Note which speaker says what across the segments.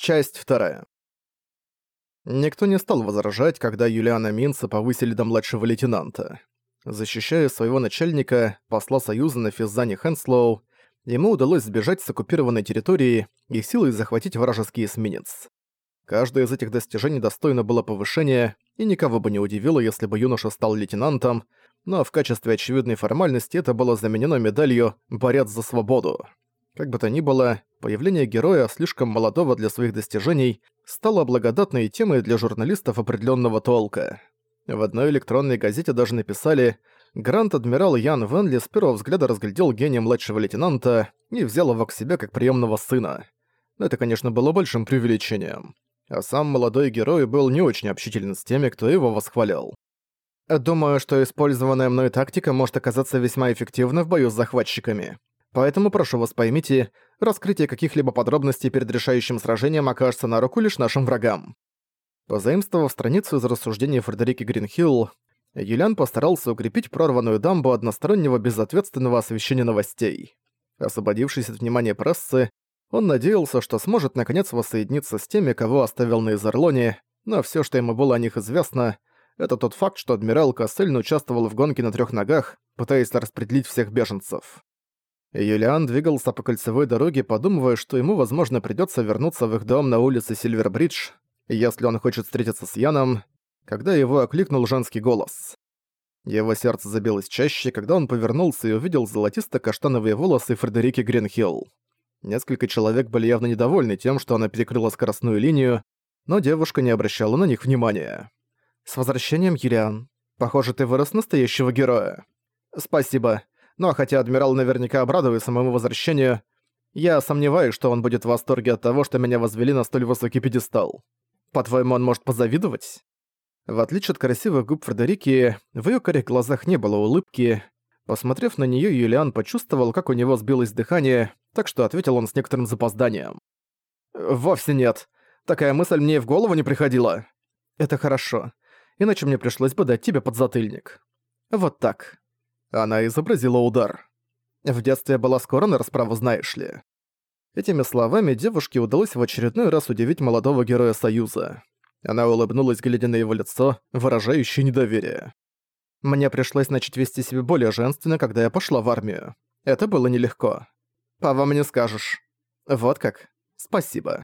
Speaker 1: Часть вторая. Никто не стал возражать, когда Юлиана Минца повысили до младшего лейтенанта. Защищая своего начальника, посла Союза на Физзане Хэнслоу, ему удалось сбежать с оккупированной территории и силой захватить вражеский эсминец. Каждое из этих достижений достойно было повышения, и никого бы не удивило, если бы юноша стал лейтенантом, но в качестве очевидной формальности это было заменено медалью «Борец за свободу». Как бы то ни было, появление героя, слишком молодого для своих достижений, стало благодатной темой для журналистов определенного толка. В одной электронной газете даже написали «Грант-адмирал Ян Венли с первого взгляда разглядел гения младшего лейтенанта и взял его к себе как приемного сына». Это, конечно, было большим преувеличением. А сам молодой герой был не очень общителен с теми, кто его восхвалял. Думаю, что использованная мной тактика может оказаться весьма эффективной в бою с захватчиками. Поэтому прошу вас поймите, раскрытие каких-либо подробностей перед решающим сражением окажется на руку лишь нашим врагам. Позаимствовав страницу из рассуждений Фредерики Гринхилл, Юлиан постарался укрепить прорванную дамбу одностороннего безответственного освещения новостей. Освободившись от внимания прессы, он надеялся, что сможет наконец воссоединиться с теми, кого оставил на Изерлоне, но все, что ему было о них известно, это тот факт, что адмирал Кассельн участвовал в гонке на трех ногах, пытаясь распределить всех беженцев. Юлиан двигался по кольцевой дороге, подумывая, что ему, возможно, придётся вернуться в их дом на улице Сильвербридж, если он хочет встретиться с Яном, когда его окликнул женский голос. Его сердце забилось чаще, когда он повернулся и увидел золотисто-каштановые волосы Фредерики Гринхилл. Несколько человек были явно недовольны тем, что она перекрыла скоростную линию, но девушка не обращала на них внимания. «С возвращением, Юлиан. Похоже, ты вырос настоящего героя». «Спасибо. Но хотя адмирал наверняка обрадуется моему возвращению, я сомневаюсь, что он будет в восторге от того, что меня возвели на столь высокий пьедестал. По-твоему, он может позавидовать? В отличие от красивых губ Фредерики, в её корих глазах не было улыбки. Посмотрев на неё, Юлиан почувствовал, как у него сбилось дыхание, так что ответил он с некоторым запозданием. «Вовсе нет. Такая мысль мне и в голову не приходила». «Это хорошо. Иначе мне пришлось бы дать тебе подзатыльник». «Вот так. Она изобразила удар. В детстве была скоро на расправу, знаешь ли. Этими словами девушке удалось в очередной раз удивить молодого героя Союза. Она улыбнулась, глядя на его лицо, выражающее недоверие. Мне пришлось начать вести себя более женственно, когда я пошла в армию. Это было нелегко. По вам не скажешь. Вот как. Спасибо.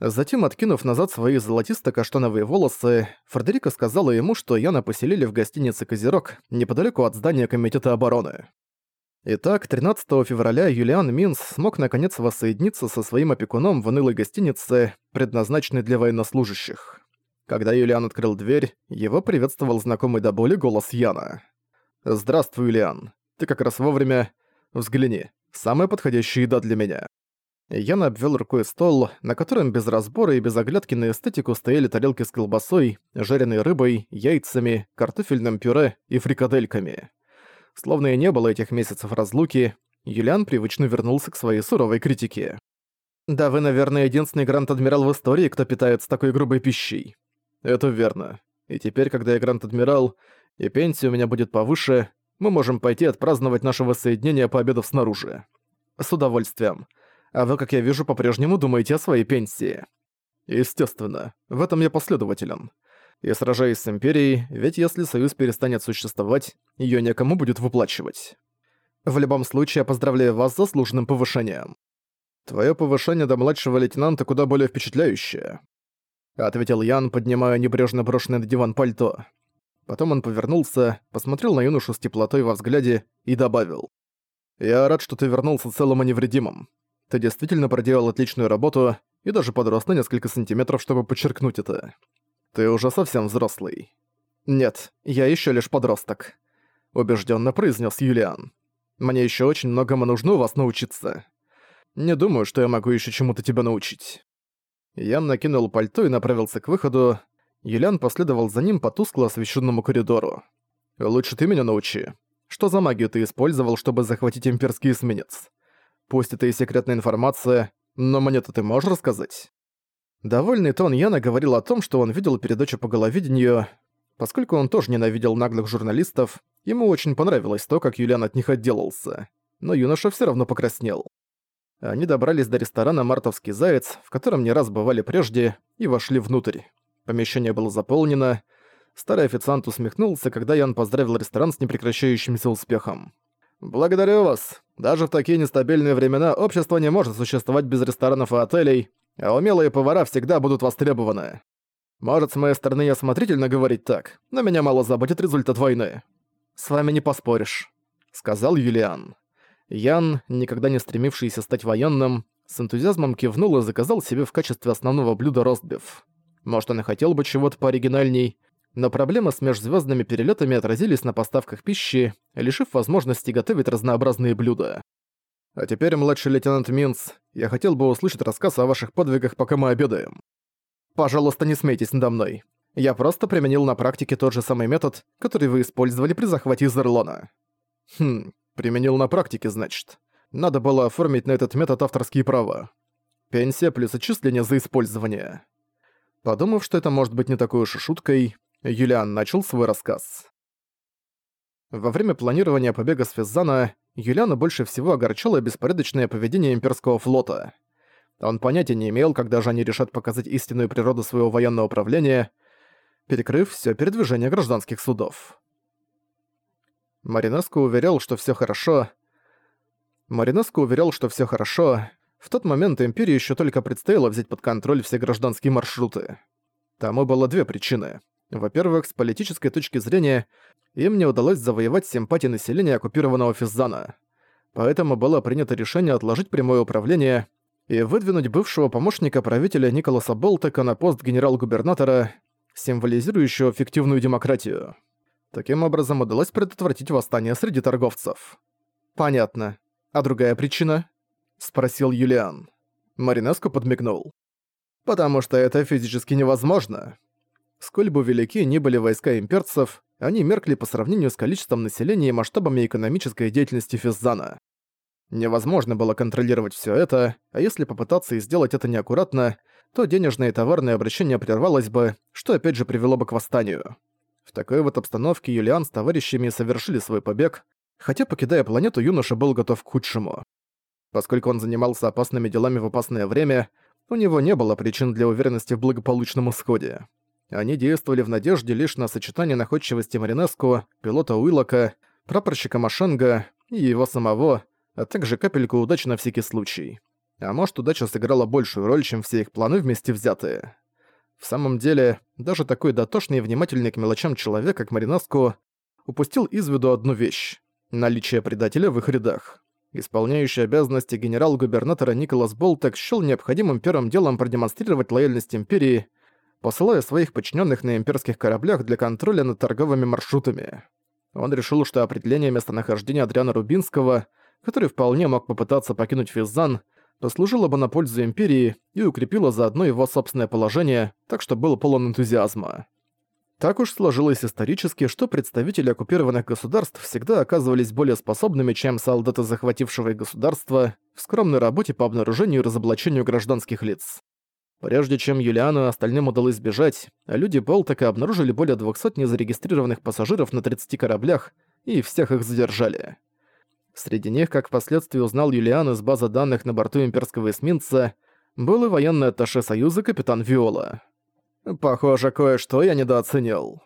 Speaker 1: Затем, откинув назад свои золотисто-каштановые волосы, Фредерика сказала ему, что Яна поселили в гостинице «Козерог» неподалеку от здания Комитета обороны. Итак, 13 февраля Юлиан Минс смог наконец воссоединиться со своим опекуном в унылой гостинице, предназначенной для военнослужащих. Когда Юлиан открыл дверь, его приветствовал знакомый до боли голос Яна. «Здравствуй, Юлиан. Ты как раз вовремя. Взгляни. Самая подходящая еда для меня». Ян обвел рукой стол, на котором без разбора и без оглядки на эстетику стояли тарелки с колбасой, жареной рыбой, яйцами, картофельным пюре и фрикадельками. Словно и не было этих месяцев разлуки, Юлиан привычно вернулся к своей суровой критике. «Да вы, наверное, единственный грант-адмирал в истории, кто питается такой грубой пищей». «Это верно. И теперь, когда я грант-адмирал, и пенсия у меня будет повыше, мы можем пойти отпраздновать наше воссоединение, пообедав снаружи». «С удовольствием. А вы, как я вижу, по-прежнему думаете о своей пенсии. Естественно, в этом я последователен. И сражаюсь с Империей, ведь если Союз перестанет существовать, её некому будет выплачивать. В любом случае, я поздравляю вас с заслуженным повышением. Твоё повышение до младшего лейтенанта куда более впечатляющее. Ответил Ян, поднимая небрежно брошенное на диван пальто. Потом он повернулся, посмотрел на юношу с теплотой во взгляде и добавил. «Я рад, что ты вернулся целым и невредимым. Ты действительно проделал отличную работу и даже подрос на несколько сантиметров, чтобы подчеркнуть это. Ты уже совсем взрослый. Нет, я еще лишь подросток. Убежденно произнес Юлиан. Мне еще очень многому нужно у вас научиться. Не думаю, что я могу еще чему-то тебя научить. Ян накинул пальто и направился к выходу. Юлиан последовал за ним по тускло освещенному коридору. «Лучше ты меня научи. Что за магию ты использовал, чтобы захватить имперский эсминец? Пусть это и секретная информация, но мне-то ты можешь рассказать?» Довольный тон Яна говорил о том, что он видел передачу по головидению. Поскольку он тоже ненавидел наглых журналистов, ему очень понравилось то, как Юлиан от них отделался. Но юноша все равно покраснел. Они добрались до ресторана «Мартовский заяц», в котором не раз бывали прежде, и вошли внутрь. Помещение было заполнено. Старый официант усмехнулся, когда Ян поздравил ресторан с непрекращающимся успехом. «Благодарю вас. Даже в такие нестабильные времена общество не может существовать без ресторанов и отелей, а умелые повара всегда будут востребованы. Может, с моей стороны осмотрительно говорить так, но меня мало заботит результат войны. С вами не поспоришь», — сказал Юлиан. Ян, никогда не стремившийся стать военным, с энтузиазмом кивнул и заказал себе в качестве основного блюда ростбиф. Может, он и хотел бы чего-то пооригинальней, но проблемы с межзвездными перелетами отразились на поставках пищи, лишив возможности готовить разнообразные блюда. А теперь, младший лейтенант Минц, я хотел бы услышать рассказ о ваших подвигах, пока мы обедаем. Пожалуйста, не смейтесь надо мной. Я просто применил на практике тот же самый метод, который вы использовали при захвате Изерлона. Хм, применил на практике, значит. Надо было оформить на этот метод авторские права. Пенсия плюс отчисление за использование. Подумав, что это может быть не такой уж и шуткой, Юлиан начал свой рассказ. Во время планирования побега с Физзана Юлиана больше всего огорчало беспорядочное поведение имперского флота. Он понятия не имел, когда же они решат показать истинную природу своего военного управления, перекрыв все передвижение гражданских судов. Маринеско уверял, что все хорошо. Маринеско уверял, что все хорошо. В тот момент Империи еще только предстояло взять под контроль все гражданские маршруты. Тому было две причины. Во-первых, с политической точки зрения, им не удалось завоевать симпатии населения оккупированного Физзана. Поэтому было принято решение отложить прямое управление и выдвинуть бывшего помощника правителя Николаса Болтека на пост генерал-губернатора, символизирующего фиктивную демократию. Таким образом удалось предотвратить восстание среди торговцев. «Понятно. А другая причина?» — спросил Юлиан. Маринеско подмигнул. «Потому что это физически невозможно. Сколь бы велики ни были войска имперцев, они меркли по сравнению с количеством населения и масштабами экономической деятельности Физзана. Невозможно было контролировать все это, а если попытаться и сделать это неаккуратно, то денежное и товарное обращение прервалось бы, что опять же привело бы к восстанию. В такой вот обстановке Юлиан с товарищами совершили свой побег, хотя, покидая планету, юноша был готов к худшему. Поскольку он занимался опасными делами в опасное время, у него не было причин для уверенности в благополучном исходе. Они действовали в надежде лишь на сочетание находчивости Маринеску, пилота Уиллока, прапорщика Машенга и его самого, а также капельку удачи на всякий случай. А может, удача сыграла большую роль, чем все их планы вместе взятые. В самом деле, даже такой дотошный и внимательный к мелочам человек, как Маринеску, упустил из виду одну вещь — наличие предателя в их рядах. Исполняющий обязанности генерал-губернатора Николас Болтек счёл необходимым первым делом продемонстрировать лояльность Империи посылая своих подчиненных на имперских кораблях для контроля над торговыми маршрутами. Он решил, что определение местонахождения Адриана Рубинского, который вполне мог попытаться покинуть Физзан, послужило бы на пользу Империи и укрепило заодно его собственное положение, так что был полон энтузиазма. Так уж сложилось исторически, что представители оккупированных государств всегда оказывались более способными, чем солдаты захватившего их государства, в скромной работе по обнаружению и разоблачению гражданских лиц. Прежде чем Юлиану и остальным удалось сбежать, люди Болтека обнаружили более 200 незарегистрированных пассажиров на 30 кораблях и всех их задержали. Среди них, как впоследствии узнал Юлиан из базы данных на борту имперского эсминца, был и военный атташе Союза капитан Виола. Похоже, кое-что я недооценил.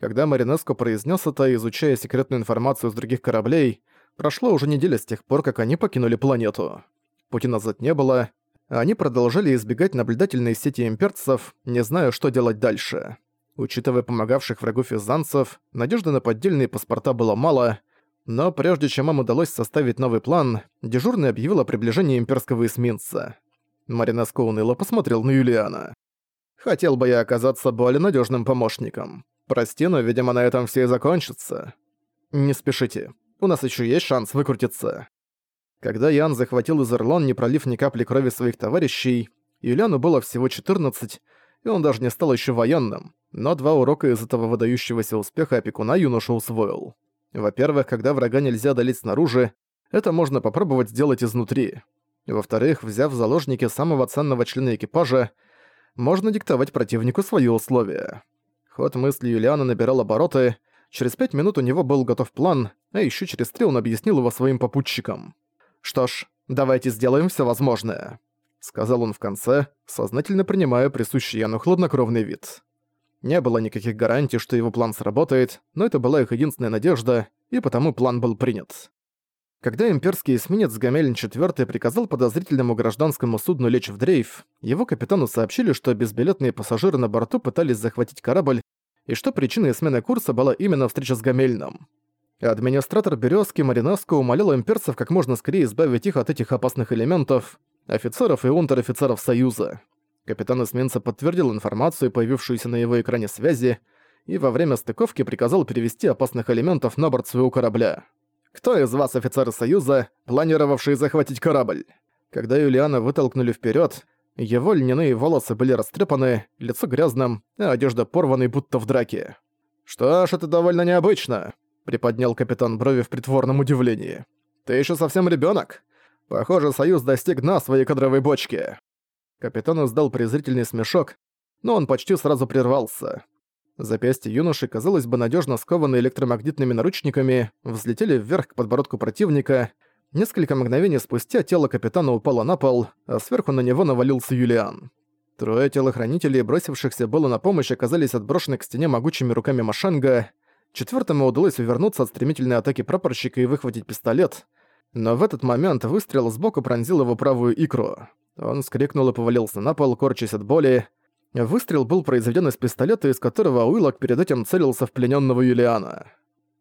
Speaker 1: Когда Маринеско произнес это, изучая секретную информацию с других кораблей, прошло уже неделя с тех пор, как они покинули планету. Пути назад не было, они продолжали избегать наблюдательной сети имперцев, не зная, что делать дальше. Учитывая помогавших врагу физанцев, надежды на поддельные паспорта было мало, но прежде чем им удалось составить новый план, дежурный объявил о приближении имперского эсминца. Маринеско уныло посмотрел на Юлиана. «Хотел бы я оказаться более надежным помощником. Прости, но, видимо, на этом все и закончится. Не спешите, у нас еще есть шанс выкрутиться». Когда Ян захватил Изерлон, не пролив ни капли крови своих товарищей, Юлиану было всего 14, и он даже не стал еще военным, но два урока из этого выдающегося успеха опекуна юноша усвоил. Во-первых, когда врага нельзя одолеть снаружи, это можно попробовать сделать изнутри. Во-вторых, взяв в заложники самого ценного члена экипажа, можно диктовать противнику свои условия. Ход мысли Юлиана набирал обороты, через пять минут у него был готов план, а еще через три он объяснил его своим попутчикам. Что ж, Давайте сделаем все возможное», — сказал он в конце, сознательно принимая присущий Яну хладнокровный вид. Не было никаких гарантий, что его план сработает, но это была их единственная надежда, и потому план был принят. Когда имперский эсминец Гамелин IV приказал подозрительному гражданскому судну лечь в дрейф, его капитану сообщили, что безбилетные пассажиры на борту пытались захватить корабль, и что причиной смены курса была именно встреча с Гамельном. Администратор Берёзки Маринаско умолял имперцев как можно скорее избавить их от этих опасных элементов, офицеров и унтер-офицеров Союза. Капитан эсминца подтвердил информацию, появившуюся на его экране связи, и во время стыковки приказал перевести опасных элементов на борт своего корабля. «Кто из вас офицеры Союза, планировавшие захватить корабль?» Когда Юлиана вытолкнули вперед, его льняные волосы были растрепаны, лицо грязным, а одежда порванной, будто в драке. «Что ж, это довольно необычно», — приподнял капитан брови в притворном удивлении. «Ты еще совсем ребенок. Похоже, Союз достиг дна своей кадровой бочки». Капитан издал презрительный смешок, но он почти сразу прервался. Запястья юноши, казалось бы, надежно скованы электромагнитными наручниками, взлетели вверх к подбородку противника. Несколько мгновений спустя тело капитана упало на пол, а сверху на него навалился Юлиан. Трое телохранителей, бросившихся было на помощь, оказались отброшены к стене могучими руками Машанга. Четвертому удалось увернуться от стремительной атаки прапорщика и выхватить пистолет, но в этот момент выстрел сбоку пронзил его правую икру. Он скрикнул и повалился на пол, корчась от боли. Выстрел был произведен из пистолета, из которого Уиллок перед этим целился в плененного Юлиана.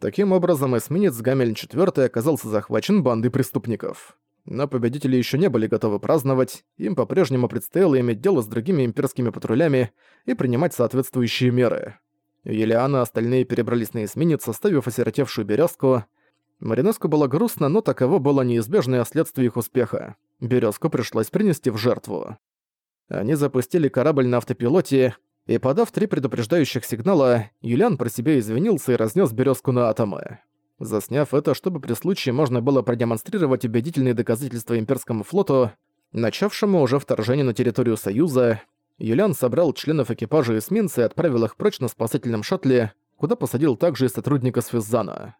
Speaker 1: Таким образом, эсминец Гамельн IV оказался захвачен бандой преступников. Но победители еще не были готовы праздновать, им по-прежнему предстояло иметь дело с другими имперскими патрулями и принимать соответствующие меры. Юлиана и остальные перебрались на эсминец, оставив осиротевшую березку. Маринеску было грустно, но таково было неизбежное следствие их успеха. Березку пришлось принести в жертву. Они запустили корабль на автопилоте, и, подав три предупреждающих сигнала, Юлиан про себя извинился и разнес березку на атомы. Засняв это, чтобы при случае можно было продемонстрировать убедительные доказательства имперскому флоту, начавшему уже вторжение на территорию Союза, Юлиан собрал членов экипажа эсминца и отправил их прочь на спасательном шаттле, куда посадил также и сотрудника Свиззана.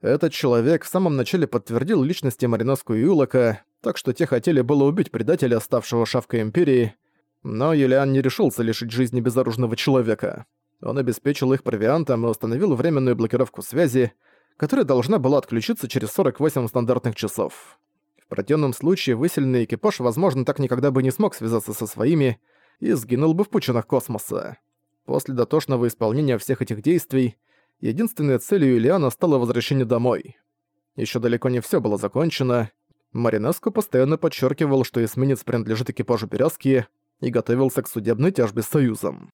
Speaker 1: Этот человек в самом начале подтвердил личности Мариноску и Юлока, так что те хотели было убить предателя, ставшего шавкой Империи, но Юлиан не решился лишить жизни безоружного человека. Он обеспечил их провиантом и установил временную блокировку связи, которая должна была отключиться через 48 стандартных часов. В противном случае выселенный экипаж, возможно, так никогда бы не смог связаться со своими и сгинул бы в пучинах космоса. После дотошного исполнения всех этих действий, единственной целью Ильяна стало возвращение домой. Еще далеко не все было закончено, Маринеско постоянно подчеркивал, что эсминец принадлежит экипажу Березки и готовился к судебной тяжбе с Союзом.